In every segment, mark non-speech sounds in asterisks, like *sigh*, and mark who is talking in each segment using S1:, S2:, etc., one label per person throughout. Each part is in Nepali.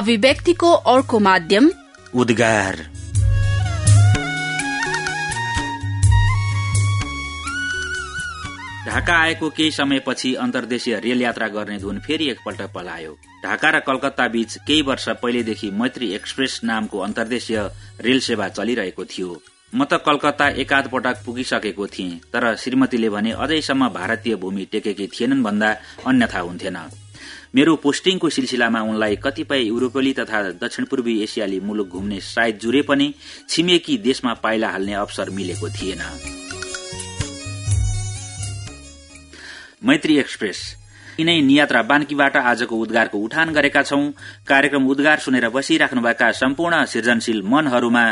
S1: अभिव्यक्तिको अर्को माध्यम
S2: उद्गार। ढाका आएको केही समयपछि अन्तर्देशीय रेल यात्रा गर्ने धुन फेरि एकपल्ट पलायो। ढाका र कलकत्ता बीच केही वर्ष पहिलेदेखि मैत्री एक्सप्रेस नामको अन्तर्देशीय रेल सेवा चलिरहेको थियो। म त कलकत्ता एकाध पटक पुगिसकेको थिएँ तर श्रीमतीले भने अझैसम्म भारतीय भूमि टेकेकी थिएनन् भन्दा अन्यथा हुन्थेन। मेरो पोस्टिङको सिलसिलामा उनलाई कतिपय युरोपेली तथा दक्षिण पूर्वी एसियाली मुलुक घुम्ने सायद जुरे पनि छिमेकी देशमा पाइला हाल्ने अवसर मिलेको थिएन। मैत्री एक्सप्रेस। यिनै नियात्रा बान्कीबाट आजको उद्गारको उठान गरेका छौं। कार्यक्रम उद्गार सुनेर बसिराख्नुभएका सम्पूर्ण सृजनशील मनहरूमा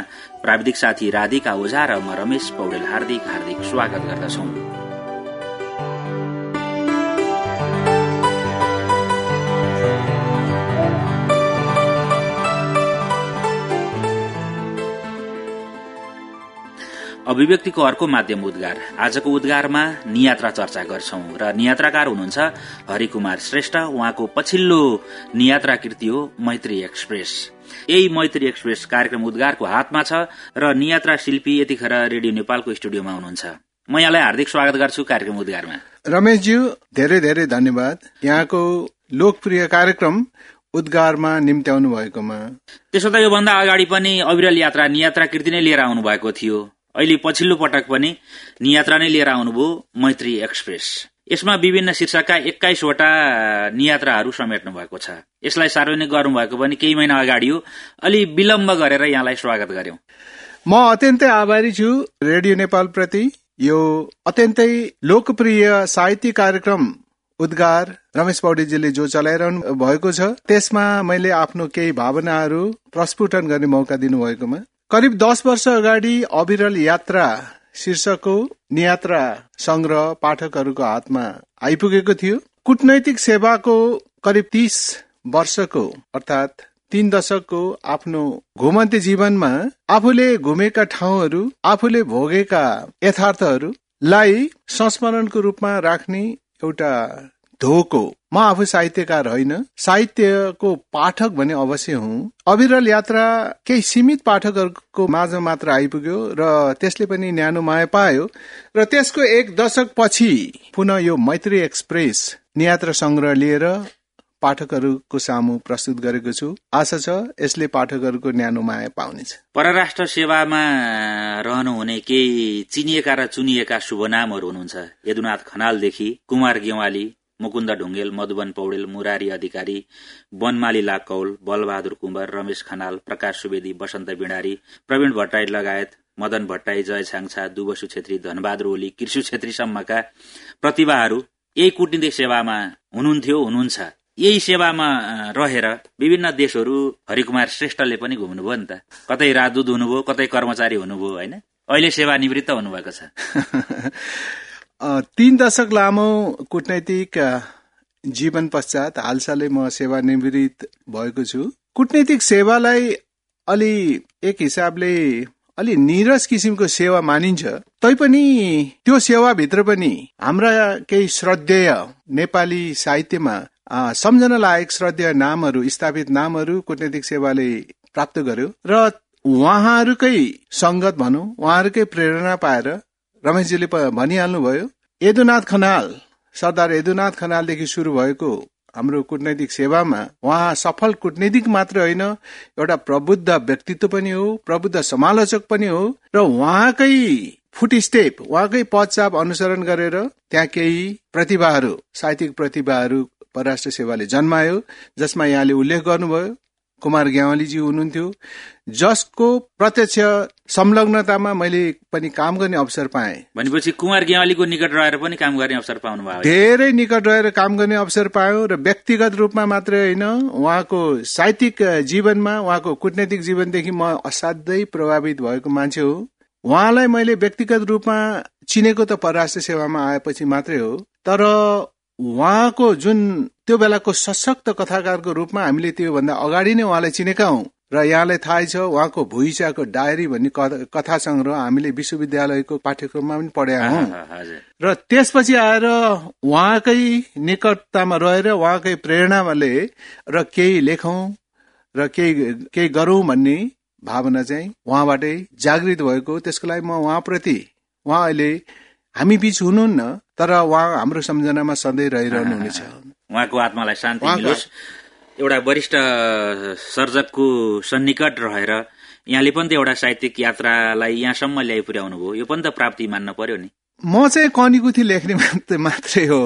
S2: प्राविधिक साथी राधिका ओझा र म रमेश पौडेल हार्दिक हार्दिक स्वागत गर्दछौं। अभिव्यक्तिको अर्को माध्यम उद्गार। आजको उद्गारमा नियात्रा चर्चा गर्छौं र नियात्राकार हुनुहुन्छ हरिकुमार श्रेष्ठ। उहाँको पछिल्लो नियात्रा कृति हो मैत्री एक्सप्रेस। यही मैत्री एक्सप्रेस कार्यक्रम उद्गारको हातमा छ र नियात्रा शिल्पी यतिखेर रेडियो नेपालको स्टुडियोमा हुनुहुन्छ। म यहाँलाई हार्दिक स्वागत गर्छु कार्यक्रम उद्गारमा।
S3: रमेशज्यू धेरै धेरै धन्यवाद। यहाँको लोकप्रिय कार्यक्रम उद्गारमा निम्त्याउनु भएकोमा।
S2: त्यसो त योभन्दा अगाडि पनि अविरल यात्रा नियात्रा कृति नै लिएर आउनु भएको थियो। अहिले पछिल्लो पटक पनि नियात्रा नै लिएर आउनुभयो मैत्री एक्सप्रेस। यसमा विभिन्न शीर्षकका एक्काइसवटा नियात्राहरू समेट्नु भएको छ। यसलाई सार्वजनिक गर्नुभएको पनि केही महिना अगाडि हो। अलि विलम्ब गरेर यहाँलाई स्वागत गर्यौं
S3: म अत्यन्तै आभारी छु रेडियो नेपाल प्रति यो अत्यन्तै लोकप्रिय साहित्य कार्यक्रम उद्गार रमेश पौडेलजीले जो चलाइरहनु भएको छ। त्यसमा मैले आफ्नो केही भावनाहरू प्रस्फुटन गर्ने मौका दिनुभएकोमा करिब दस वर्ष अगाडि अविरल यात्रा शीर्षकको नियात्रा संग्रह पाठकहरूको हातमा आइपुगेको थियो। कुटनैतिक सेवाको करिब तीस वर्षको अर्थात् तीन दशकको आफ्नो घुमन्ते जीवनमा आफूले घुमेका ठाउँहरू आफूले भोगेका यथार्थहरूलाई संस्मरणको रूपमा राख्ने एउटा धोको। म आफू साहित्यकार होइन। साहित्यको पाठक भने अवश्य हुँ। अविरल यात्रा केही सीमित पाठकहरूको माझ मात्र आइपुग्यो र त्यसले पनि न्यानो माया पायो र त्यसको एक दशक पछि पुनः यो मैत्री एक्सप्रेस नियात्रा संग्रह लिएर पाठकहरूको सामु प्रस्तुत गरेको छु। आशा छ यसले पाठकहरूको न्यानो माया पाउनेछ।
S2: परराष्ट्र सेवामा रहनुहुने केही चिनिएका र चुनिएका शुभ नामहरू हुनुहुन्छ। यदुनाथ खनालदेखि कुमार गेवाली मुकुन्द ढुङ्गेल मधुबन पौडेल मुरारी अधिकारी वनमाली लाकौल बलबहादुर कुम्बर रमेश खनाल प्रकाश सुवेदी बसन्त बिडारी प्रवीण भट्टराई लगायत मदन भट्टराई जय छाङछा दुबसु छेत्री धनबहादुर ओली कृषि छेत्रीसम्मका प्रतिभाहरू यही कूटनीतिक सेवामा हुनुहुन्थ्यो हुनुहुन्छ। यही सेवामा रहेर विभिन्न देशहरू हरिकुमार श्रेष्ठले पनि घुम्नुभयो नि त। कतै राजदूत हुनुभयो कतै कर्मचारी हुनुभयो होइन? अहिले सेवानिवृत्त हुनुभएको छ। *laughs*
S3: तीन दशक लामो कुटनैतिक जीवन पश्चात हालसालै म सेवानिवृत्त भएको छु। कुटनैतिक सेवालाई अलि एक हिसाबले अलि निरस किसिमको सेवा मानिन्छ। तैपनि त्यो सेवाभित्र पनि हाम्रा केही श्रद्धेय नेपाली साहित्यमा सम्झना लायक श्रद्धेय नामहरू स्थापित नामहरू कुटनैतिक सेवाले प्राप्त गर्यो। र उहाँहरूकै संगत भनौँ उहाँहरूकै प्रेरणा पाएर रमेशजीले भनिहाल्नुभयो यदुनाथ खनाल सरदार यदुनाथ खनालदेखि सुरु भएको हाम्रो कुटनैतिक सेवामा उहाँ सफल कुटनैतिक मात्र होइन एउटा प्रबुद्ध व्यक्तित्व पनि हो प्रबुद्ध समालोचक पनि हो र उहाँकै फुट स्टेप उहाँकै पदचाप अनुसरण गरेर त्यहाँ केही प्रतिभाहरू साहित्यिक प्रतिभाहरू परराष्ट्र सेवाले जन्मायो जसमा यहाँले उल्लेख गर्नुभयो। कुमार ग्यावालीजी हुनुहुन्थ्यो। जसको प्रत्यक्ष संलग्नतामा मैले पनि काम गर्ने अवसर पाएँ।
S2: भनेपछि कुमार ग्यावालीको निकट रहेर पनि काम गर्ने अवसर पाउनु भयो।
S3: धेरै निकट रहेर काम गर्ने अवसर पायो र व्यक्तिगत रूपमा मात्रै होइन उहाँको साहित्यिक जीवनमा उहाँको कुटनैतिक जीवनदेखि म असाध्यै प्रभावित भएको मान्छे हो। उहाँलाई मैले व्यक्तिगत रूपमा चिनेको त परराष्ट्र सेवामा आएपछि मात्रै हो। तर उहाँको जुन त्यो बेलाको सशक्त कथाकारको रूपमा हामीले त्योभन्दा अगाडि नै उहाँलाई चिनेका हौ। र यहाँलाई थाहै छ उहाँको भुइँचाको डायरी भन्ने कथा सङ्ग्रह हामीले विश्वविद्यालयको पाठ्यक्रममा पनि पढेका हौ र त्यसपछि आएर उहाँकै निकटतामा रहेर उहाँकै प्रेरणाले र केही लेखौँ र केही केही गरौँ भन्ने भावना चाहिँ उहाँबाटै जागृत भएको त्यसको लागि म उहाँप्रति उहाँ अहिले हामी बीच हुनुहुन्न तर उहाँ हाम्रो सम्झनामा सधैँ रहिरहनुहुनेछ
S2: उहाँको आत्मालाई शान्ति मिलोस्। एउटा वरिष्ठ सर्जकको सन्निकट रहेर यहाँले पनि त एउटा साहित्यिक यात्रालाई यहाँसम्म ल्याइ पुर्याउनु भयो। यो पनि त प्राप्ति मान्न पर्यो नि।
S3: म चाहिँ कनिकुथी लेख्ने मात्रै हो।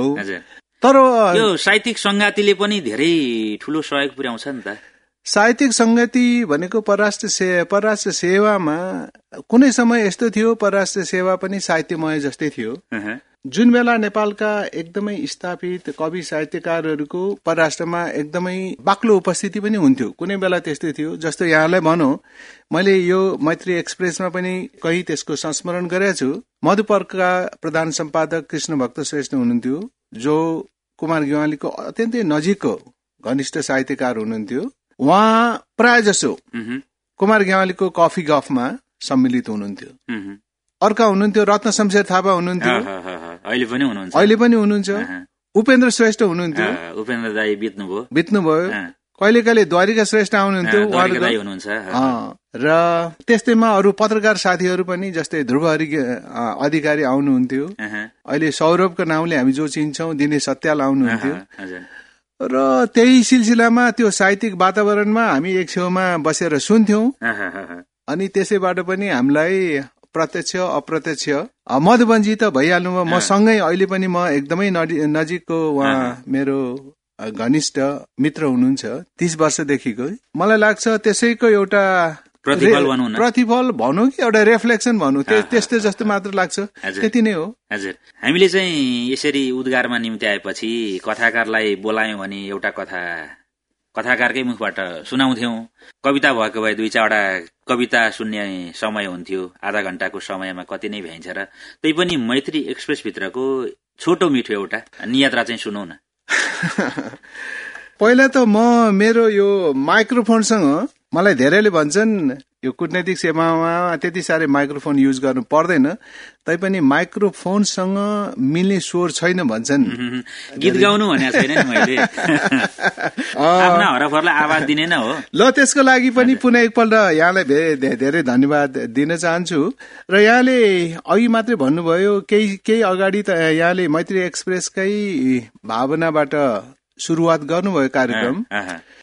S3: तर
S2: यो साहित्यिक संगातिले पनि धेरै ठुलो सहयोग पुर्याउँछ नि त।
S3: साहित्यिक संगति भनेको परराष्ट्र से परराष्ट्र सेवामा कुनै समय यस्तो थियो परराष्ट्र सेवा पनि साहित्यमय जस्तै थियो। जुन बेला नेपालका एकदमै स्थापित कवि साहित्यकारहरूको परराष्ट्रमा एकदमै बाक्लो उपस्थिति पनि हुन्थ्यो कुनै बेला त्यस्तै थियो। जस्तो यहाँलाई भनौँ मैले यो मैत्री एक्सप्रेसमा पनि कहीँ त्यसको संस्मरण गरेको छु। मधुपर्कका प्रधान सम्पादक कृष्ण भक्त श्रेष्ठ हुनुहुन्थ्यो जो कुमार गेवालीको अत्यन्तै नजिकको घनिष्ठ साहित्यकार हुनुहुन्थ्यो। उहाँ प्राय जसो कुमार गेवालीको कफी गफमा सम्मिलित हुनुहुन्थ्यो। अर्का हुनुहुन्थ्यो रत्न शमशेर थापा हुनुहुन्थ्यो।
S2: अहिले पनि हुनुहुन्छ।
S3: उपेन्द्र श्रेष्ठ हुनुहुन्थ्यो।
S2: उपेन्द्र दाई बित्नुभयो।
S3: बित्नुभयो। कहिले कहिले द्वारिका श्रेष्ठ आउनुहुन्थ्यो र त्यस्तैमा अरू पत्रकार साथीहरू पनि जस्तै ध्रुव हरि अधिकारी आउनुहुन्थ्यो। अहिले सौरभको नाउँले हामी जो चिन्छौँ दिनेश सत्याल आउनुहुन्थ्यो। र त्यही सिलसिलामा त्यो साहित्यिक वातावरणमा हामी एक छेउमा बसेर सुन्थ्यौं। अनि त्यसैबाट पनि हामीलाई प्रत्यक्ष अप्रत्यक्ष मधुबनजी त भइहाल्नु म सँगै अहिले पनि म एकदमै नजिकको उहाँ मेरो घनिष्ठ मित्र हुनुहुन्छ तिस वर्षदेखिको। मलाई लाग्छ त्यसैको एउटा प्रतिफल भनौँ कि एउटा रिफ्लेक्सन भनौँ। त्यस्तै जस्तो मात्र लाग्छ। त्यति नै हो।
S2: हजुर। हामीले चाहिँ यसरी उद्गारमा निम्ति आएपछि कथाकारलाई बोलायौँ भने एउटा कथा कथाकारकै मुखबाट सुनाउँथ्यौं। कविता भएको भए दुई चारवटा कविता सुन्ने समय हुन्थ्यो। आधा घण्टाको समयमा कति नै भ्याइन्छ र त्यही पनि मैत्री एक्सप्रेस भित्रको छोटो मिठो एउटा नियात्रा चाहिँ सुनौ न। *laughs*
S3: पहिला त म मेरो यो माइक्रोफोनसँग मलाई धेरैले भन्छन् यो कुटनैतिक सेवामा त्यति साह्रै माइक्रोफोन युज गर्नु पर्दैन तैपनि माइक्रोफोनसँग मिल्ने स्वर छैन भन्छन्।
S2: गीत गाउनु मैले। आवाज दिने न हो।
S3: ल त्यसको लागि पनि पुनः एकपल्ट यहाँलाई धेरै धन्यवाद दिन चाहन्छु। र यहाँले अघि मात्रै भन्नुभयो केही केही अगाडि त यहाँले मैत्री एक्सप्रेसकै भावनाबाट सुरुवात गर्नुभयो कार्यक्रम।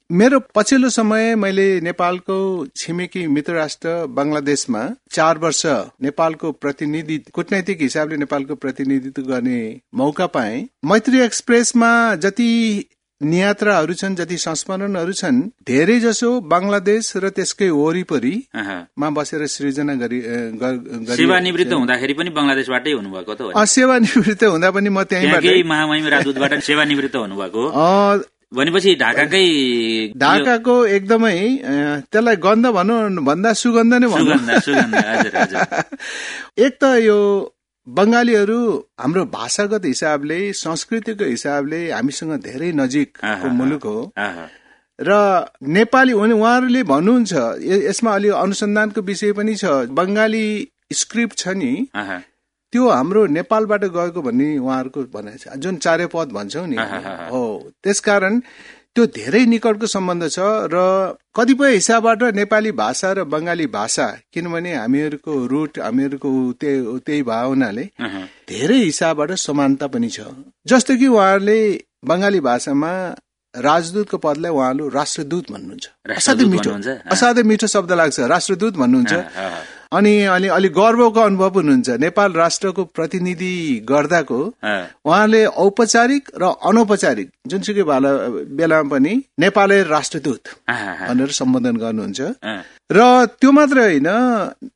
S3: मेरो पछिल्लो समय मैले नेपालको छिमेकी मित्र राष्ट्र बङ्गलादेशमा चार वर्ष नेपालको प्रतिनिधि कुटनैतिक हिसाबले नेपालको प्रतिनिधित्व गर्ने मौका पाए। मैत्री एक्सप्रेसमा जति नियात्राहरू छन् जति संस्मरणहरू छन् धेरै जसो बङ्गलादेश र त्यसकै वरिपरिमा बसेर सृजना गरी
S2: सेवानिवृत्त हुँदाखेरि पनि बङ्गलादेशबाटै हुनुभएको
S3: सेवानिवृत्त हुँदा पनि म त्यहीँबाट
S2: महामहिम राजदूतबाट सेवानिवृत्त हुनुभएको। भनेपछि ढाकाकै
S3: ढाकाको एकदमै त्यसलाई गन्ध भनौँ भन्दा सुगन्ध नै *laughs* एक त यो बङ्गालीहरू हाम्रो भाषागत हिसाबले संस्कृतिको हिसाबले हामीसँग धेरै नजिकको मुलुक हो। र नेपाली उहाँहरूले भन्नुहुन्छ यसमा अलि अनुसन्धानको विषय पनि छ। बङ्गाली स्क्रिप्ट छ नि त्यो हाम्रो नेपालबाट गएको भन्ने उहाँहरूको भनाइ छ। जुन चारे पद भन्छौ नि। हो। त्यसकारण त्यो धेरै निकटको सम्बन्ध छ र कतिपय हिसाबबाट नेपाली भाषा र बङ्गाली भाषा किनभने हामीहरूको रुट हामीहरूको त्यही भयो हुनाले धेरै हिसाबबाट समानता पनि छ। जस्तो कि उहाँहरूले बङ्गाली भाषामा राजदूतको पदलाई उहाँले राष्ट्रदूत भन्नुहुन्छ। असाध्यै मिठो असाध्यै मिठो शब्द लाग्छ। राष्ट्रदूत भन्नुहुन्छ। अनि अलि अलिक गर्वको अनुभव हुनुहुन्छ। नेपाल राष्ट्रको प्रतिनिधि गर्दाको उहाँले औपचारिक र अनौपचारिक जुनसुकै बेलामा पनि नेपाली राष्ट्रदूत भनेर सम्बोधन गर्नुहुन्छ। र त्यो मात्र होइन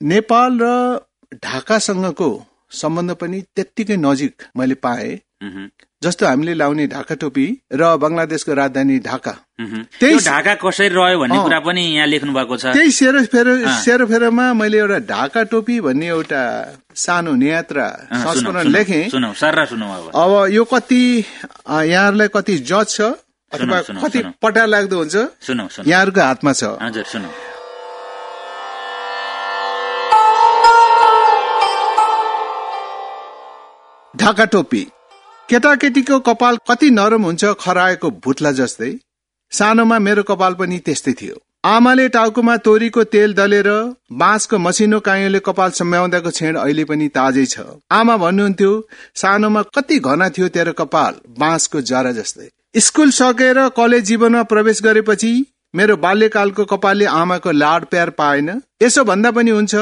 S3: नेपाल र ढाकासँगको सम्बन्ध पनि त्यत्तिकै नजिक मैले पाएँ। जस्तो हामीले लाउने ढाका टोपी र बङ्गलादेशको राजधानी ढाका।
S2: त्यही ढाका कसरी रह्यो भन्ने कुरा पनि यहाँ लेख्नु भएको छ।
S3: त्यही सेरोफेरो सेरोफेरोमा मैले एउटा ढाका टोपी भन्ने एउटा सानो नियात्रा संस्मरण लेखेँ। अब। यो कति यहाँहरूलाई कति जज छ अथवा कति पटा लाग्दो हुन्छ यहाँहरूको हातमा छ। ढाका टोपी। केटाकेटीको कपाल कति नरम हुन्छ खराएको भुत्ला जस्तै। सानोमा मेरो कपाल पनि त्यस्तै थियो। आमाले टाउकोमा तोरीको तेल दलेर बाँसको मसिनो काइयोले कपाल सम्याउँदाको छेड अहिले पनि ताजै छ। आमा भन्नुहुन्थ्यो सानोमा कति घना थियो तेरो कपाल बाँसको जरा जस्तै। स्कुल सकेर कलेज जीवनमा प्रवेश गरेपछि मेरो बाल्यकालको कपालले आमाको लाड प्यार पाएन। यसो भन्दा पनि हुन्छ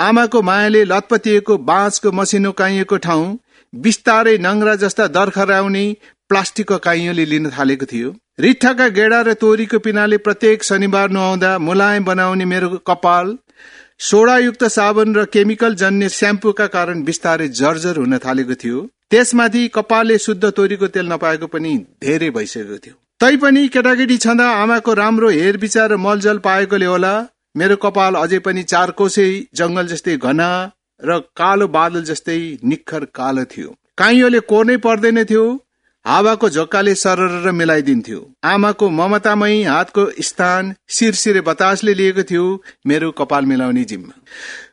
S3: आमाको मायाले लतपतिएको बाँसको मसिनो काइएको ठाउँ बिस्तारै नङ्ग्रा जस्ता दर्खराउने प्लास्टिकको काइयोले लिन थालेको थियो। रिठाका गेडा र तोरीको पिनाले प्रत्येक शनिबार नुहाउँदा मुलायम बनाउने मेरो कपाल सोडायुक्त साबुन र केमिकल जन्य स्याम्पूका कारण बिस्तारै जर्जर हुन थालेको थियो। त्यसमाथि कपालले शुद्ध तोरीको तेल नपाएको पनि धेरै भइसकेको थियो। तैपनि केटाकेटी छँदा आमाको राम्रो हेर विचार र मलजल पाएकोले होला। मेरो कपाल अझै पनि चार कोसै जंगल जस्तै घना र कालो बादल जस्तै निखर कालो थियो। काइयोले कोर्नै पर्दैन थियो हावाको झोक्काले सरर मिलाइदिन्थ्यो। आमाको ममतामयी हातको स्थान शिरशिरे बतासले लिएको थियो मेरो कपाल मिलाउने जिम्मा।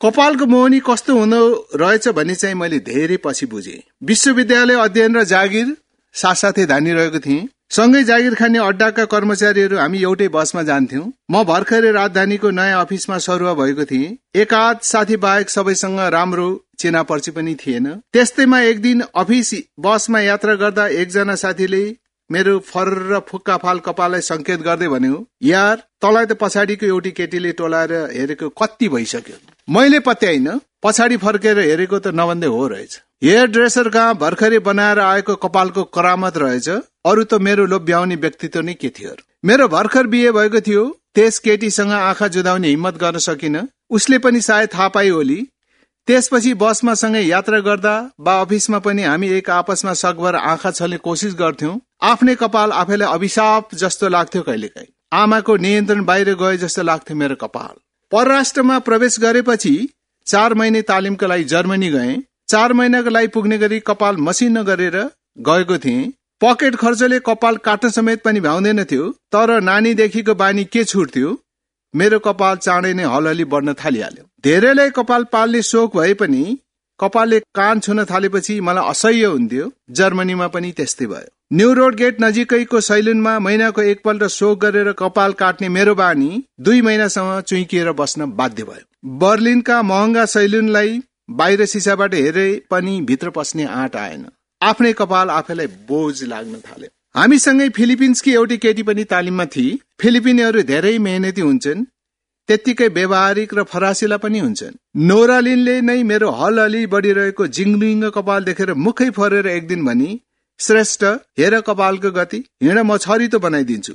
S3: कपालको मोहनी कस्तो हुँदो रहेछ भन्ने चाहिँ मैले धेरै पछि बुझेँ। विश्वविद्यालय अध्ययन र जागिर साथसाथै धानिरहेको थिएँ। सँगै जागिर खाने अड्डाका कर्मचारीहरू हामी एउटै बसमा जान्थ्यौं। म भर्खरै राजधानीको नयाँ अफिसमा सरुवा भएको थिएँ। एकाध साथी बाहेक सबैसँग राम्रो चिना पर्ची पनि थिएन। त्यस्तैमा एक दिन अफिस बसमा यात्रा गर्दा एकजना साथीले मेरो फर र फुक्का फाल कपाललाई संकेत गर्दै भन्यो यार तँलाई त पछाडिको एउटी केटीले टोलाएर हेरेको कति भइसक्यो। मैले पत्याइन। पछाडि फर्केर हेरेको त नभन्दै हो रहेछ। हेयर ड्रेसर कहाँ भर्खरै बनाएर आएको कपालको करामत रहेछ? अरू त मेरो लोभ्याउने व्यक्तित्व नै के थियो मेरो भर्खर बिहे भएको थियो त्यस केटीसँग आँखा जुदाउने हिम्मत गर्न सकिन। उसले पनि सायद थाहा पाइ होली। त्यसपछि बसमा सँगै यात्रा गर्दा बा अफिसमा पनि हामी एक आपसमा सकभर आँखा छल्ने कोसिस गर्थ्यौं। आफ्नै कपाल आफैलाई अभिशाप जस्तो लाग्थ्यो कहिलेकाहीँ। आमाको नियन्त्रण बाहिर गए जस्तो लाग्थ्यो मेरो कपाल। परराष्ट्रमा प्रवेश गरेपछि चार महिने तालिमको लागि जर्मनी गए। चार महिनाको लागि पुग्ने गरी कपाल मसिनो गरेर गएको थिएँ। पकेट खर्चले कपाल काट्न समेत पनि भ्याउँदैन थियो तर नानीदेखिको बानी के छुट्थ्यो मेरो कपाल चाँडै नै हलहली बढ्न थालिहाल्यो। धेरैलाई कपाल पाल्ने सोख भए पनि कपालले कान छुन थालेपछि मलाई असह्य हुन्थ्यो। जर्मनीमा पनि त्यस्तै भयो। न्यू रोड गेट नजिकैको सैलुनमा महिनाको एकपल्ट सोख गरेर कपाल काट्ने मेरो बानी दुई महिनासम्म चुइकिएर बस्न बाध्य भयो। बर्लिनका महँगा सैलुनलाई बाहिर सिसाबाट हेरे पनि भित्र पस्ने आँट आएन। आफ्नै कपाल आफैलाई बोझ लाग्न थाल्यो। हामीसँगै फिलिपिन्सकी एउटी केटी पनि तालिममा थिए फिलिपिनीहरू धेरै मेहनती हुन्छन् त्यत्तिकै व्यवहारिक र फरासिला पनि हुन्छन्। नोरालिनले नै मेरो हल अलि बढिरहेको जिङरिङ्ग कपाल देखेर मुखै फरेर एक दिन भनी श्रेष्ठ हेर कपालको गति हिँड म छरितो बनाइदिन्छु।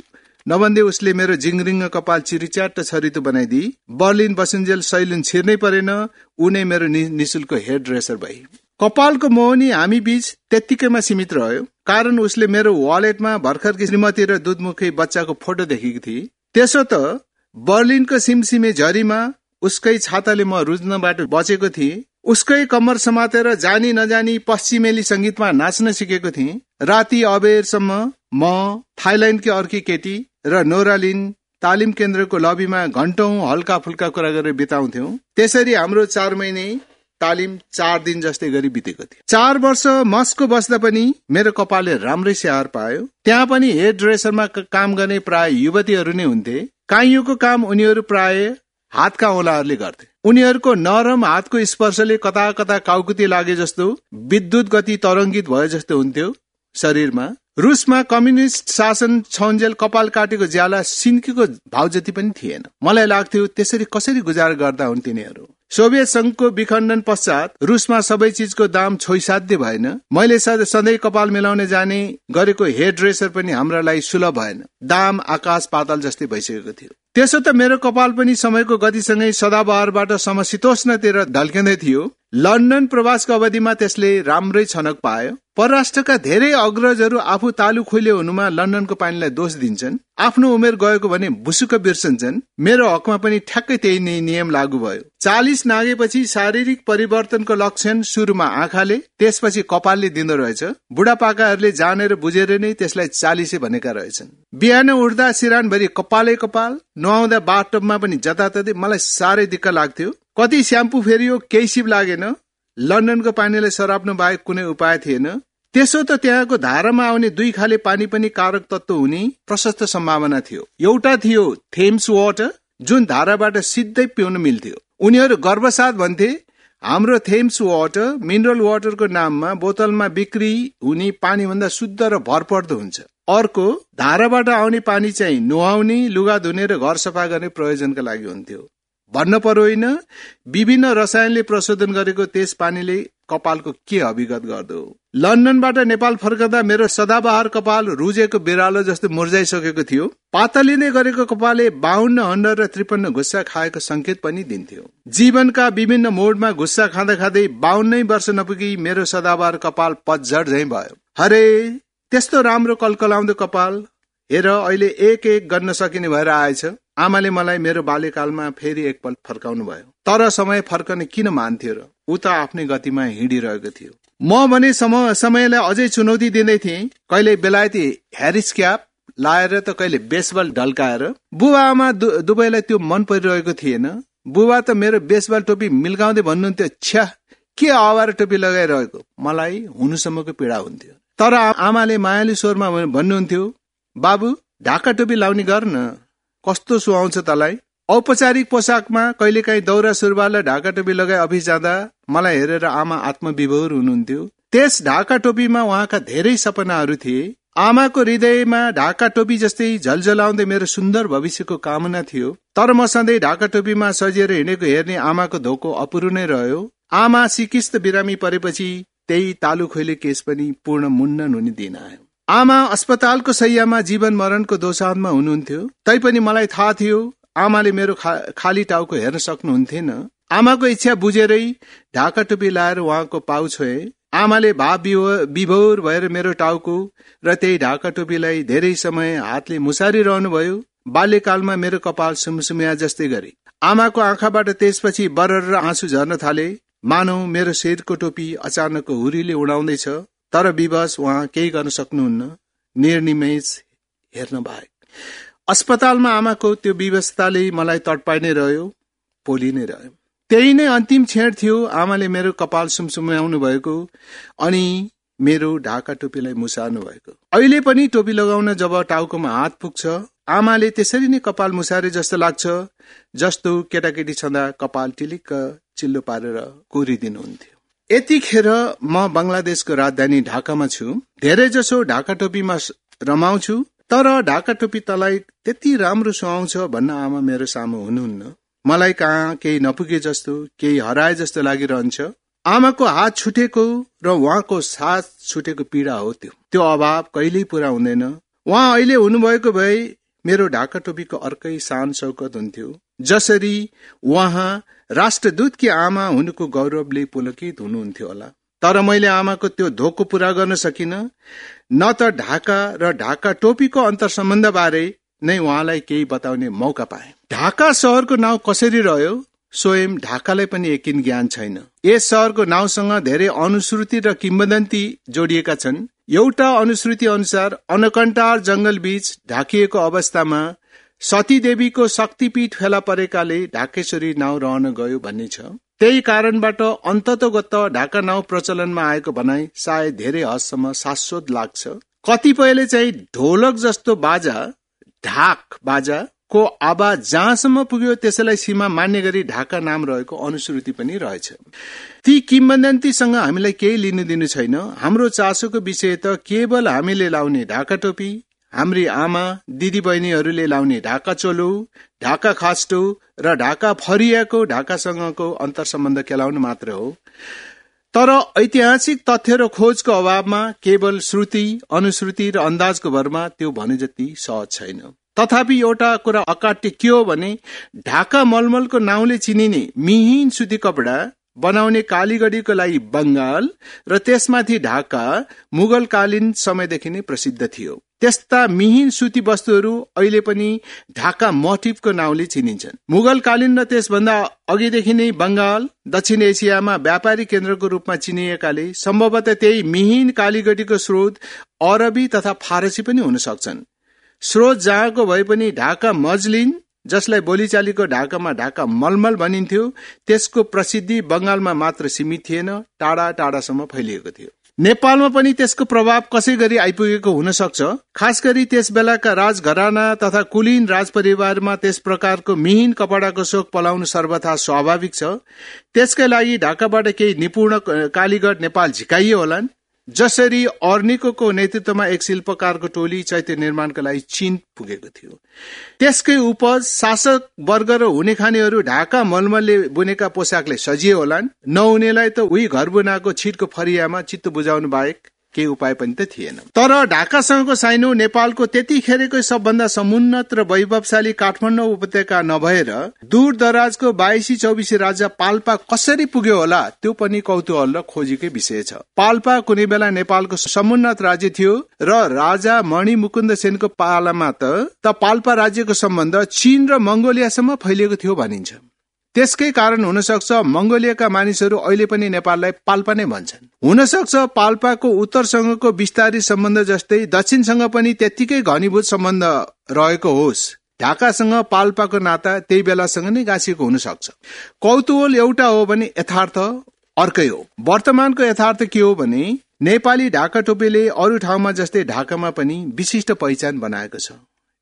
S3: नभन्दै उसले मेरो जिङरिङ्ग कपाल चिरिच्याट छरितो बनाइदिए बर्लिन बसुन्जेल सैलुन छिर्नै परेन उनै मेरो निशुल्क हेयर ड्रेसर भए कपालको मोहनी हामी बीच त्यत्तिकैमा सीमित रह्यो कारण उसले मेरो वालेटमा भर्खर श्रीमती र दुधमुखी बच्चाको फोटो देखेकी थिए त्यसो त बर्लिनको सिमसिमे झरीमा उसकै छाताले म रुज्नबाट बचेको थिएँ उसकै कम्मर समातेर जानी नजानी पश्चिमेली संगीतमा नाच्न सिकेको थिएँ राति अबेरसम्म म थाइल्यान्डकी अर्की केटी र नोरालिन तालिम केन्द्रको लबीमा घन्टौं हल्का फुल्का कुरा गरेर बिताउँथ्यौं। त्यसरी हाम्रो चार महिने तालिम चार दिन जस्तै गरी बितेको थियो। चार वर्ष मस्को बस्दा पनि मेरो कपालले राम्रै स्याहार पायो। त्यहाँ पनि हेयर ड्रेसरमा काम गर्ने प्राय युवतीहरू नै हुन्थे। काइयोको काम उनीहरू प्राय हातका औलाहरूले गर्थे। उनीहरूको नरम हातको स्पर्शले कता कता काउकुती लागे जस्तो विद्युत गति तरङ्गित भए जस्तो हुन्थ्यो। शरीरमा। रुसमा कम्युनिस्ट शासन छन्जेल कपाल काटेको ज्याला सिन्कीको भाउ जति पनि थिएन। मलाई लाग्थ्यो त्यसरी कसरी गुजार गर्दा हुन् तिनीहरू? सोभियत संघको विखण्डन पश्चात रुसमा सबै चिजको दाम छोइसाध्य भएन। मैले सधैँ कपाल मिलाउने जाने गरेको हेयर ड्रेसर पनि हाम्रा लागि सुलभ भएन। दाम आकाश पाताल जस्तै भइसकेको थियो। त्यसो त मेरो कपाल पनि समयको गतिसँगै सदाबहारबाट समशीतोष्णतिर ढल्किँदै थियो। लन्डन प्रवासको अवधिमा त्यसले राम्रै छनक पायो। परराष्ट्रका धेरै अग्रजहरू आफू तालु खुले हुनुमा लन्डनको पानीलाई दोष दिन्छन्। आफ्नो उमेर गएको भने भुसुक बिर्सन्छन्। मेरो हकमा पनि ठ्याक्कै त्यही नियम लागू भयो। चालिस नागेपछि शारीरिक परिवर्तनको लक्षण सुरुमा आँखाले त्यसपछि कपालले दिँदो रहेछ। बुढापाकाहरूले जानेर बुझेर नै त्यसलाई चालिसे भनेका रहेछन्। बिहान उठ्दा सिरानभरि कपालै कपाल नुहाउँदा बाथटबमा पनि जताततै मलाई साह्रै दिक्क लाग्थ्यो। कति स्याम्पू फेरियो केही सिप लागेन। लन्डनको पानीलाई सराप्नु बाहेक कुनै उपाय थिएन। त्यसो त त्यहाँको धारामा आउने दुई खाले पानी पनि कारक तत्व हुने प्रशस्त सम्भावना थियो। एउटा थियो थेम्स वाटर जुन धाराबाट सिधै पिउन मिल्थ्यो। उनीहरू गर्भसाथ भन्थे हाम्रो थेम्स वाटर मिनरल वाटरको नाममा बोतलमा बिक्री हुने पानी भन्दा शुद्ध र भरपर्दो हुन्छ। अर्को धाराबाट आउने पानी चाहिँ नुहाउने लुगा धुने र घर सफा गर्ने प्रयोजनका लागि हुन्थ्यो। भन्न पर्यो होइन विभिन्न रसायनले प्रशोधन गरेको त्यस पानीले कपालको के अभिगत गर्दो? लन्डनबाट नेपाल फर्कदा मेरो सदाबहार कपाल रुजेको बिरालो जस्तो मुर्जाइसकेको थियो। पातलिने गरेको कपालले बाहुन्न हन्डर र त्रिपन्न घुस्सा खाएको संकेत पनि दिन्थ्यो। जीवनका विभिन्न मोडमा घुस्सा खाँदा खाँदै बाहुन्नै वर्ष नपुगी मेरो सदाबहार कपाल पतझड झै भयो। हरे त्यस्तो राम्रो कलकलाउँदो कपाल हेर अहिले एक एक गर्न सकिने भएर आएछ। आमाले मलाई मेरो बाल्यकालमा फेरि एकपल्ट फर्काउनु भयो तर समय फर्कने किन मान्थ्यो र? ऊ त आफ्नै गतिमा हिँडिरहेको थियो। म भने समयलाई अझै चुनौती दिँदै थिएँ। कहिले बेलायती ह्यारिस क्याप लाएर त कहिले बेसबल ढल्काएर। बुबा आमा दुवैलाई त्यो मन परिरहेको थिएन। बुबा त मेरो बेसबल टोपी मिल्काउँदै भन्नुहुन्थ्यो छ्या के आवार टोपी लगाइरहेको? मलाई हुनुसम्मको पीडा हुन्थ्यो। तर आमाले मायालु स्वरमा भन्नुहुन्थ्यो बाबु ढाका टोपी लाउने गर्न कस्तो सुहाउँछ तलाई? औपचारिक पोसाकमा कहिलेकाहीँ दौरा सुरुवाल र ढाका टोपी लगाई अफिस जाँदा मलाई हेरेर आमा आत्मविभोर हुनुहुन्थ्यो। त्यस ढाका टोपीमा उहाँका धेरै सपनाहरू थिए। आमाको हृदयमा ढाका टोपी जस्तै झलझलाउँदै मेरो सुन्दर भविष्यको कामना थियो। तर म सधैँ ढाका टोपीमा सजिएर हिँडेको हेर्ने आमाको धोको अपुरो नै रह्यो। आमा सिकिस्त बिरामी परेपछि त्यही तालु खोइले केस पनि पूर्ण मुन्नन हुने दिन आयो। आमा अस्पतालको सैयामा जीवन मरणको दोसानमा हुनुहुन्थ्यो। तैपनि मलाई थाहा थियो आमाले मेरो खा, खाली टाउको हेर्न सक्नुहुन्थेन। आमाको इच्छा बुझेरै ढाका टोपी लाएर उहाँको पाउ छोए। आमाले भाव विभोर भएर मेरो टाउको र त्यही ढाका टोपीलाई धेरै समय हातले मुसारिरहनु भयो बाल्यकालमा मेरो कपाल सुमसुमिया जस्तै गरे। आमाको आँखाबाट त्यसपछि बरर आँसु झर्न थाले। मानौ मेरो शेरको टोपी अचानक हुरीले उडाउँदैछ। तर विवश उहाँ केही गर्न सक्नुहुन्न। निर्निमेष हेर्न बाहेक। अस्पतालमा आमाको त्यो व्यवस्थाले मलाई तडपाइ नै रह्यो पोली नै रह्यो। त्यही नै अन्तिम छेड थियो आमाले मेरो कपाल सुमसुम्याउनु भएको अनि मेरो ढाका टोपीलाई मुसार्नु भएको। अहिले पनि टोपी लगाउन जब टाउकोमा हात पुग्छ आमाले त्यसरी नै कपाल मुसारे जस्तो लाग्छ जस्तो केटाकेटी छँदा कपाल टिलिक्क चिल्लो पारेर कोरिदिनुहुन्थ्यो। यतिखेर म बङ्गलादेशको राजधानी ढाकामा छु। धेरै जसो ढाका टोपीमा रमाउँछु तर ढाका टोपी तलाई त्यति राम्रो सुहाउँछ भन्न आमा मेरो सामु हुनुहुन्न। मलाई कहाँ केही नपुगे जस्तो केही हराए जस्तो लागिरहन्छ। आमाको हात छुटेको र उहाँको साथ छुटेको पीडा हो त्यो। त्यो अभाव कहिल्यै पुरा हुँदैन। उहाँ अहिले हुनुभएको भए मेरो ढाका टोपीको अर्कै सान सौकत हुन्थ्यो। जसरी उहाँ राष्ट्रदूतकी आमा हुनुको गौरवले पुलकित हुनुहुन्थ्यो होला। तर मैले आमाको त्यो धोको पूरा गर्न सकिन न त ढाका र ढाका टोपीको अन्तर सम्बन्ध बारे नै उहाँलाई केही बताउने मौका पाए। ढाका सहरको नाउँ कसरी रह्यो? स्वयं ढाकालाई पनि यकिन ज्ञान छैन। यस सहरको नाउँसँग धेरै अनुश्रुति र किम्बदन्ती जोडिएका छन्। एउटा अनुश्रुति अनुसार अनकन्टार जंगल बीच ढाकिएको अवस्थामा सती देवीको शक्तिपीठ फेला परेकाले ढाकेश्वरी नाउँ रहन गयो भन्ने छ। त्यही कारणबाट अन्ततोगत ढाका नाउँ प्रचलनमा आएको भनाई सायद धेरै हदसम्म शाश्वत लाग्छ। कतिपयले चाहिँ ढोलक जस्तो बाजा ढाक बाजा को आवाज जहाँसम्म पुग्यो त्यसैलाई सीमा मान्ने गरी ढाका नाम रहेको अनुश्रुति पनि रहेछ। ती किम्बदन्तीसँग हामीलाई केही लिनु दिनु छैन। हाम्रो चासोको विषय त केवल हामीले लाउने ढाका टोपी हाम्री आमा दिदी बहिनीहरूले लाउने ढाका चोलो ढाका खास्टो र ढाका फरियाको ढाकासँगको अन्तर सम्बन्ध केलाउनु मात्र हो। तर ऐतिहासिक तथ्य र खोजको अभावमा केवल श्रुति अनुश्रुति र अन्दाजको भरमा त्यो भने जति सहज छैन। तथापि एउटा कुरा अकाट्य के हो भने ढाका मलमलको नाउँले चिनिने मिहिन सुती कपडा बनाउने कालीगढीको लागि बङ्गाल र त्यसमाथि ढाका मुगलकालीन समयदेखि नै प्रसिद्ध थियो। त्यस्ता मिहिन सुती वस्तुहरू अहिले पनि ढाका मोटिभको नाउँले चिनिन्छन्। मुगलकालीन र त्यसभन्दा अघिदेखि नै बङ्गाल दक्षिण एसियामा व्यापारी केन्द्रको रूपमा चिनिएकाले सम्भवतः त्यही मिहिन कालीगढीको स्रोत अरबी तथा फारसी पनि हुन सक्छन्। स्रोत जहाँको भए पनि ढाका मजलिन जसलाई बोलीचालीको ढाकामा ढाका मलमल भनिन्थ्यो त्यसको प्रसिद्धि बङ्गालमा मात्र सीमित थिएन टाढा टाढासम्म फैलिएको थियो। नेपालमा पनि त्यसको प्रभाव कसै गरी आइपुगेको हुन सक्छ? खास गरी त्यस बेलाका राजघराना तथा कुलीन राज परिवारमा त्यस प्रकारको मिहिन कपडाको शोक पलाउनु सर्वथा स्वाभाविक छ। त्यसकै लागि ढाकाबाट केही निपुण कालीगढ नेपाल झिकाइए होलान्। जसरी अर्निको नेतृत्वमा एक शिल्पकारको टोली चैत्य निर्माणको लागि चीन पुगेको थियो। त्यसकै उपज शासक वर्ग र हुने खानेहरू ढाका मलमलले बुनेका पोसाकले सजिए होलान्। नहुनेलाई त उही घर बुनाको छिटको फरियामा चित्त बुझाउनु बाहेक केही उपाय पनि त थिएन। तर ढाकासँगको साइनो नेपालको त्यतिखेरकै सबभन्दा समुन्नत र वैभवशाली काठमाडौँ उपत्यका नभएर दूर दराजको बाइसी चौबिसी राजा पाल्पा कसरी पुग्यो होला त्यो पनि कौतूहल र खोजीकै विषय छ। पाल्पा कुनै बेला नेपालको समुन्नत राज्य थियो र राजा मणि मुकुन्द सेनको पालामा त पाल्पा राज्यको सम्बन्ध चीन र मङ्गोलियासम्म फैलिएको थियो भनिन्छ। त्यसकै कारण हुन सक्छ मङ्गोलियाका मानिसहरू अहिले पनि नेपाललाई पाल्पा नै भन्छन्। हुन सक्छ पाल्पाको उत्तरसँगको विस्तारित सम्बन्ध जस्तै दक्षिणसँग पनि त्यत्तिकै घनीभूत सम्बन्ध रहेको होस्। ढाकासँग पाल्पाको नाता त्यही बेलासँग नै गाँसिएको हुन सक्छ कौतूहल एउटा हो भने यथार्थ अर्कै हो। वर्तमानको यथार्थ के हो भने नेपाली ढाका टोपीले अरू ठाउँमा जस्तै ढाकामा पनि विशिष्ट पहिचान बनाएको छ।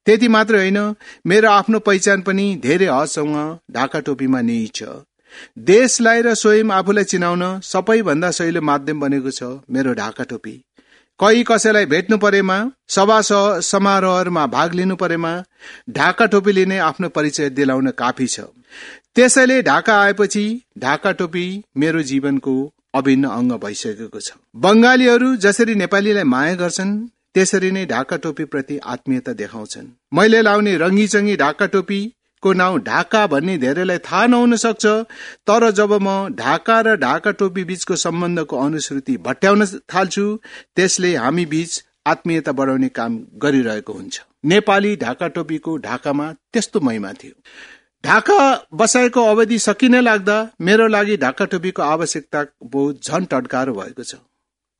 S3: त्यति मात्र होइन मेरो आफ्नो पहिचान पनि धेरै हदसँग ढाका टोपीमा निहित छ। देशलाई र स्वयं आफूलाई चिनाउन सबैभन्दा सहिलो माध्यम बनेको छ मेरो ढाका टोपी कहीँ कसैलाई भेट्नु परेमा सभा समारोहहरूमा भाग लिनु परेमा ढाका टोपीले नै आफ्नो परिचय दिलाउन काफी छ। त्यसैले ढाका आएपछि ढाका टोपी मेरो जीवनको अभिन्न अङ्ग भइसकेको छ। बङ्गालीहरू जसरी नेपालीलाई माया गर्छन् त्यसरी नै ढाका टोपी प्रति आत्मीयता देखाउँछन्। मैले लाउने रङ्गी चङ्गी ढाका टोपीको नाउँ ढाका भन्ने धेरैलाई थाहा नहुन सक्छ तर जब म ढाका र ढाका टोपी बीचको सम्बन्धको अनुश्रुति भट्याउन थाल्छु त्यसले हामी बीच आत्मीयता बढाउने काम गरिरहेको हुन्छ। नेपाली ढाका टोपीको ढाकामा त्यस्तो महिमा थियो। ढाका बसाएको अवधि सकिने लाग्दा मेरो लागि ढाका टोपीको आवश्यकता बहुत झन टड्कारो भएको छ।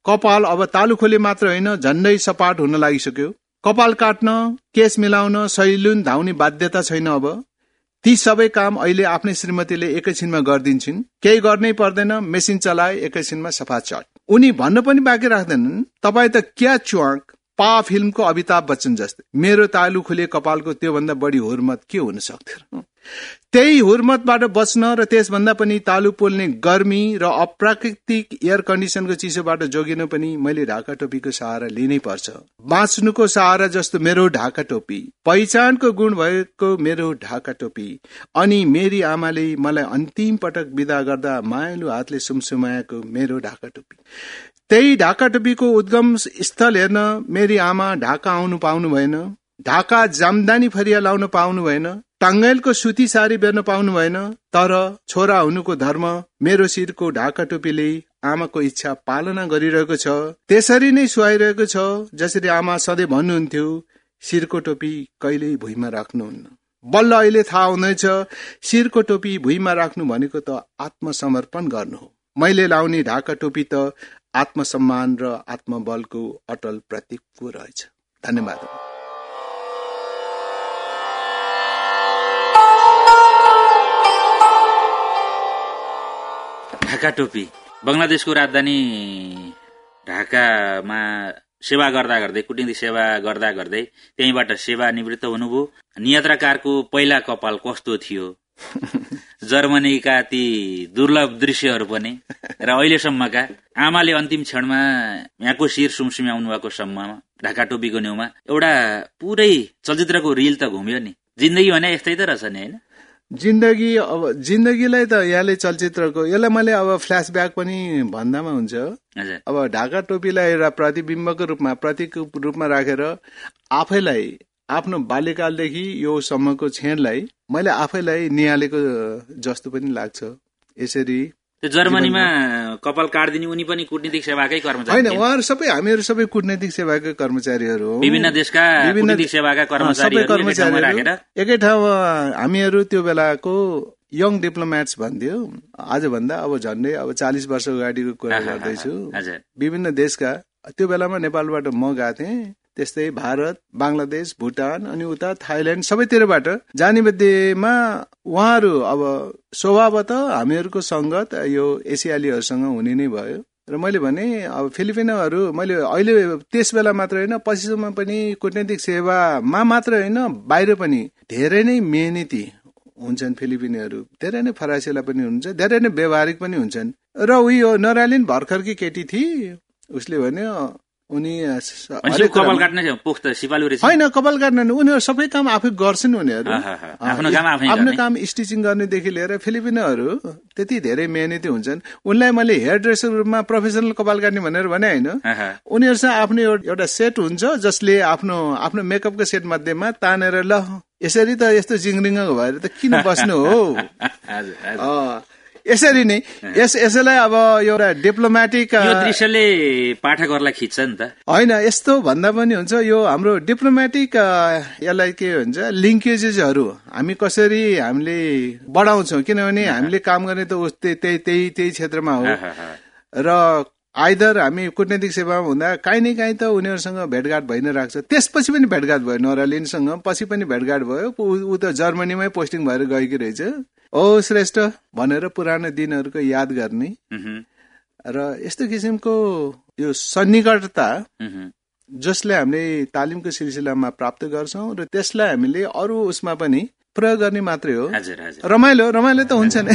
S3: कपाल अब तालुखोले मात्र होइन झन्डै सपाट हुन लागिसक्यो। कपाल काट्न केस मिलाउन सैलुन धाउने बाध्यता छैन अब। ती सबै काम अहिले आफ्नै श्रीमतीले एकैछिनमा गरिदिन्छन्। केही गर्नै पर्दैन मेसिन चलाए एकैछिनमा सफा चट। उनी भन्न पनि बाँकी राख्दैनन् तपाईँ त क्या चुवाक? पा फिल्मको अमिताभ बच्चन जस्तै। मेरो तालु खुले कपालको त्योभन्दा बढी हुर्मत के हुन सक्थ्यो? त्यही हुर्मतबाट बच्न र त्यसभन्दा पनि तालु पोल्ने गर्मी र अप्राकृतिक एयर कन्डिसनको चिसोबाट जोगिन पनि मैले ढाका टोपीको सहारा लिनै पर्छ। बाँच्नुको सहारा जस्तो मेरो ढाका टोपी। पहिचानको गुण भएको मेरो ढाका टोपी। अनि मेरी आमाले मलाई अन्तिम पटक विदा गर्दा मायालु हातले सुमसुमाएको मेरो ढाका टोपी। त्यही ढाका टोपीको उद्गम स्थल हेर्न मेरी आमा ढाका आउनु पाउनु भएन ढाका जामदानी फरिया लाउन पाउनु भएन टाङ्गाइलको सुती सारी बेर्न पाउनु भएन तर छोरा हुनुको धर्म मेरो शिरको ढाका टोपीले आमाको इच्छा पालना गरिरहेको छ। त्यसरी नै सुहाइरहेको छ जसरी आमा सधैँ भन्नुहुन्थ्यो शिरको टोपी कहिल्यै भुइँमा राख्नुहुन्न बल्ल अहिले थाहा हुँदैछ शिरको टोपी भुइँमा राख्नु भनेको त आत्मसमर्पण गर्नु हो। मैले लाउने ढाका टोपी त आत्मसम्मान र आत्मबलको अटल प्रतीक पो रहेछ। धन्यवाद।
S2: ढाका टोपी। बङ्गलादेशको राजधानी ढाकामा सेवा गर्दा गर्दै कुटनीतिक सेवा गर्दा गर्दै त्यहीँबाट सेवा निवृत्त हुनुभयो। नियन्त्रकारको पहिला कपाल कस्तो थियो? जर्मनीका ती दुर्लभ दृश्यहरू पनि र अहिलेसम्मका आमाले अन्तिम क्षणमा यहाँको शिर सुमसुम्याउनु भएको सम्ममा ढाका टोपीको न्युमा एउटा पुरै चलचित्रको रिल त घुम्यो नि। जिन्दगी भने यस्तै त रहेछ नि होइन?
S3: जिन्दगी अब जिन्दगीलाई त यहाँले चलचित्रको यसलाई मैले अब फ्ल्यासब्याक पनि भन्दामा हुन्छ अब ढाका टोपीलाई एउटा प्रतिबिम्बको रूपमा प्रतीकको रूपमा राखेर आफैलाई आफ्नो बाल्यकालदेखि यो सम्मको क्षणलाई मैले आफैलाई निहालेको जस्तो पनि लाग्छ। यसरी
S2: जर्मनीमा कपाल काटिदिने उनी पनि कुटनीतिक सेवाकै कर्मचारी
S3: होइन उहाँहरू सबै हामीहरू सबै कुटनीतिक सेवाकै कर्मचारीहरू हो
S2: विभिन्न देशका विभिन्न सेवाका कर्मचारी
S3: एकै ठाउँमा हामीहरू त्यो बेलाको यङ डिप्लोमेट्स भन्थ्यो। आजभन्दा अब झन्डै अब चालिस वर्ष अगाडिको कुरा गर्दैछु। विभिन्न देशका त्यो बेलामा नेपालबाट म गएको थिएँ। त्यस्तै भारत बङ्गलादेश भुटान अनि उता थाइल्यान्ड सबैतिरबाट जाने मध्येमा उहाँहरू अब स्वभावत हामीहरूको सङ्गत यो एसियालीहरूसँग हुने नै भयो। र मैले भने अब फिलिपिनोहरू मैले अहिले त्यस बेला मात्र होइन पछिसम्म पनि कुटनैतिक सेवामा मात्र होइन बाहिर पनि धेरै नै मेहनती हुन्छन् फिलिपिनीहरू। धेरै नै फरासिला पनि हुन्छ धेरै नै व्यवहारिक पनि हुन्छन्। र उयो नरालिन भर्खरकी केटी थिए उसले भन्यो उनी होइन कपाल काट्ने उनीहरू सबै काम आफै गर्छन् उनीहरू। आफ्नो काम स्टिचिङ गर्नेदेखि लिएर फिलिपिनोहरू त्यति धेरै मेहनती हुन्छन्। उनलाई मैले हेयर ड्रेसर रूपमा प्रोफेसनल कपाल काट्ने भनेर भने होइन। उनीहरूसँग आफ्नो एउटा सेट हुन्छ जसले आफ्नो आफ्नो मेकअपको सेट मध्येमा तानेर ल यसरी त यस्तो जिङरिङ भएर त किन बस्नु हो? *laughs* यसरी नै यस यसैलाई अब एउटा डिप्लोमेटिक
S2: दृश्यले पाठकहरूलाई खिच्छ नि त।
S3: होइन यस्तो भन्दा पनि हुन्छ यो हाम्रो डिप्लोमेटिक यसलाई के भन्छ लिङ्केजेसहरू हामी कसरी हामीले बढाउँछौँ? किनभने हामीले काम गर्ने त त्यही त्यही त्यही क्षेत्रमा हो। र आइदर हामी कुटनैतिक सेवामा हुँदा काहीँ न काहीँ त उनीहरूसँग भेटघाट भइ नै राख्छ। त्यसपछि पनि भेटघाट भयो नोरालिनसँग। पछि पनि भेटघाट भयो। ऊ त जर्मनीमै पोस्टिङ भएर गएकी रहेछ। ओ श्रेष्ठ भनेर पुरानो दिनहरूको याद गर्ने। र यस्तो किसिमको यो सन्निकटता जसले हामीले तालिमको सिलसिलामा प्राप्त गर्छौँ र त्यसलाई हामीले अरू उसमा पनि प्रयोग गर्ने मात्रै हो। रमाइलो रमाइलो त हुन्छ नै।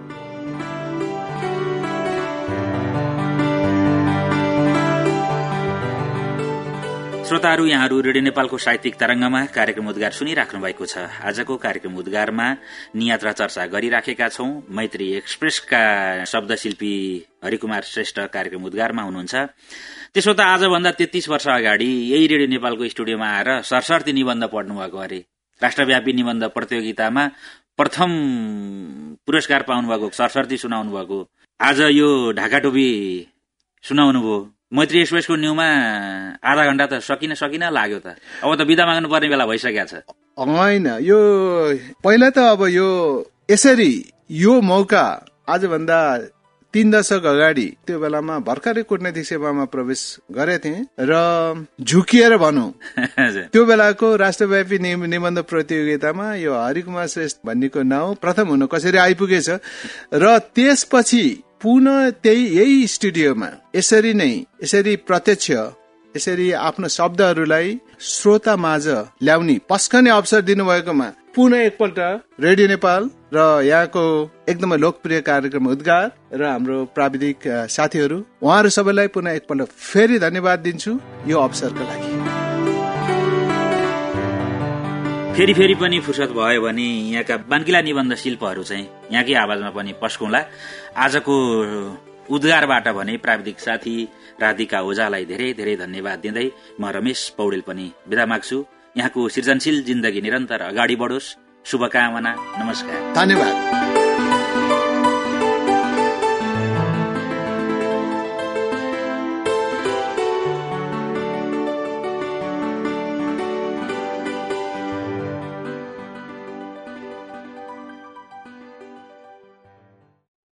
S2: श्रोताहरू यहाँहरू रेडियो नेपालको साहित्यिक तरंगमा कार्यक्रम उद्गार सुनिराख्नु भएको छ। आजको कार्यक्रम उद्गारमा नियात्रा चर्चा गरिराखेका छौं। मैत्री एक्सप्रेसका शब्दशिल्पी हरिकुमार श्रेष्ठ कार्यक्रम उद्गारमा हुनुहुन्छ। त्यसो त आजभन्दा तेत्तीस वर्ष अगाडि यही रेडियो नेपालको स्टुडियोमा आएर सरसर्ती निबन्ध पढ्नु भएको अरे। राष्ट्रव्यापी निबन्ध प्रतियोगितामा प्रथम पुरस्कार पाउनु भएको सरसर्ती सुनाउनु भएको आज यो ढाका टोपी सुनाउनु भयो मैत्री एक्सप्रेसको न्युमा आधा घण्टा त सकिन सकिन लाग्यो त। अब त बिदा माग्नु पर्ने बेला भइसकेको छ।
S3: होइन यो पहिला त अब यो यसरी यो मौका आजभन्दा तीन दशक अगाडि त्यो बेलामा भर्खरै कुटनैतिक सेवामा प्रवेश गरेथे र झुकिएर भनौँ त्यो बेलाको राष्ट्रव्यापी निबन्ध प्रतियोगितामा यो हरिकुमार श्रेष्ठ भन्नेको नाउँ प्रथम हुन कसरी आइपुगेछ र त्यसपछि पुनः त्यही यही स्टुडियोमा यसरी नै यसरी प्रत्यक्ष यसरी आफ्नो शब्दहरूलाई श्रोता माझ ल्याउने पस्कने अवसर दिनुभएकोमा पुनः एकपल्ट रेडियो नेपाल र यहाँको एकदमै लोकप्रिय कार्यक्रम उद्गार र हाम्रो प्राविधिक साथीहरू उहाँहरू सबैलाई पुनः एकपल्ट फेरि धन्यवाद दिन्छु यो अवसरको लागि।
S2: फेरि फेरि पनि फुर्सद भयो भने यहाँका बान्किला निबन्ध शिल्पहरू चाहिँ यहाँकै आवाजमा पनि पस्कौँला। आजको उद्गारबाट भने प्राविधिक साथी राधिका ओझालाई धेरै धेरै धन्यवाद दिँदै म रमेश पौडेल पनि विदा माग्छु। यहाँको सृजनशील जिन्दगी निरन्तर अगाडि बढोस्। शुभकामना नमस्कार।
S3: धन्यवाद।